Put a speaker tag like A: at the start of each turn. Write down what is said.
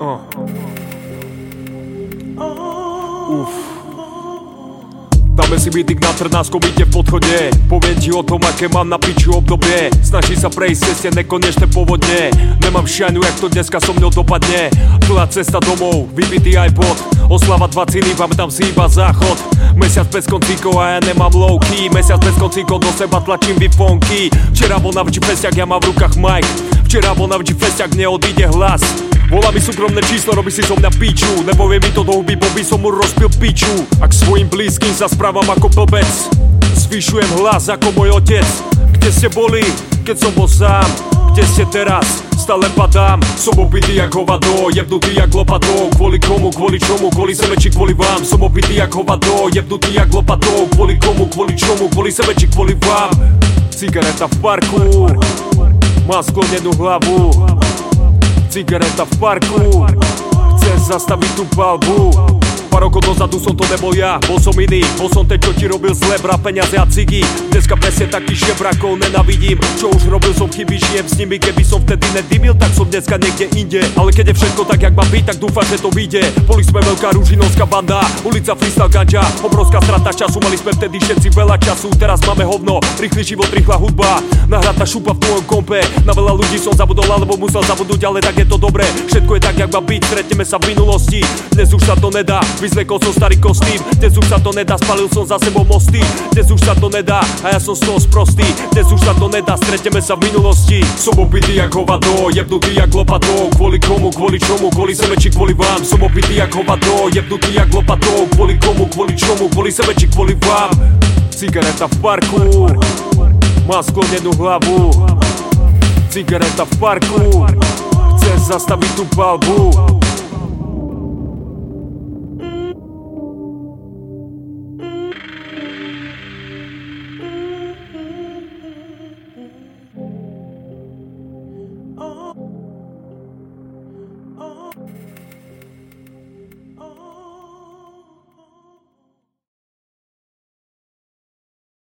A: Oh. Dáme si bytik na Trnásku, byte v podchode. Poviem ti o tom, aké mám na piču obdobie. Snaží sa prejsť ceste nekonečné povodne. Nemám šajnu, jak to dneska so mnou dopadne. Dlhá cesta domov, vybitý iPod Oslava 20, pamätám si iba záchod. Mesiac bez koncíkov a ja nemám lowkey. Mesiac bez koncíkov, do seba tlačím vyfonky. Včera bol na vči festiak, ja mám v rukách mic. Včera bol na vči festiak, neodíde hlas. Volá mi súkromné číslo, robí si so mňa piču Nepovie mi to do huby, by som mu rozpil piču. Ak svojim blízkym sa správam ako blbec Zvyšujem hlas ako môj otec. Kde ste boli, keď som bol sám? Kde ste teraz? Stále padám Som opitý jak hovado, jebnutý jak lopatou Kvôli komu, kvôli čomu, kvôli sebe či kvôli vám? Som opitý jak hovado, jebnutý jak lopatou Kvôli komu, kvôli čomu, kvôli sebe či kvôli vám? Cigareta v parku Má sklonenú hlavu Cigareta v parku. Chce zastaviť tú palbu Pár rokov dozadu som to nebol ja, bol som iný Bol som ten, čo ti robil zle, bra peniaze a cigy Dneska presne taký žebrakov nenavidím Čo už robil som chyby, žijem s nimi. Keby som vtedy nedymil, tak som dneska niekde inde. Ale keď je všetko tak, jak má byť, tak dúfam, že to vyjde. Boli sme veľká ružinovská banda, ulica freestyle ganja. Obrovská strata času, mali sme vtedy všetci veľa času. Teraz máme hovno, rýchly život, rýchla hudba. Nahrata šupa v tvojom kompe. Na veľa ľudí som zabudol, alebo musel zabudnúť, ale tak je to dobré Všetko je tak, jak má byť, stretneme sa v minulosti. Dnes už sa to nedá, Vyzlekol som starý kostým. Dnes už sa to nedá, spalil som za sebou mosty. Dnes už sa to nedá a ja som z toho sprostý. Dnes už sa to nedá, stretneme sa v minulosti. Som opitý jak hovado, jebnutý jak lopatou Kvôli komu, kvôli čomu, kvôli sebe či kvôli vám. Som opitý jak hovado, jebnutý jak lopatou Kvôli komu, kvôli čomu, kvôli sebe či kvôli vám. Cigareta v parku Má sklonenú hlavu. Cigareta v parku Chce zastaviť tú palbu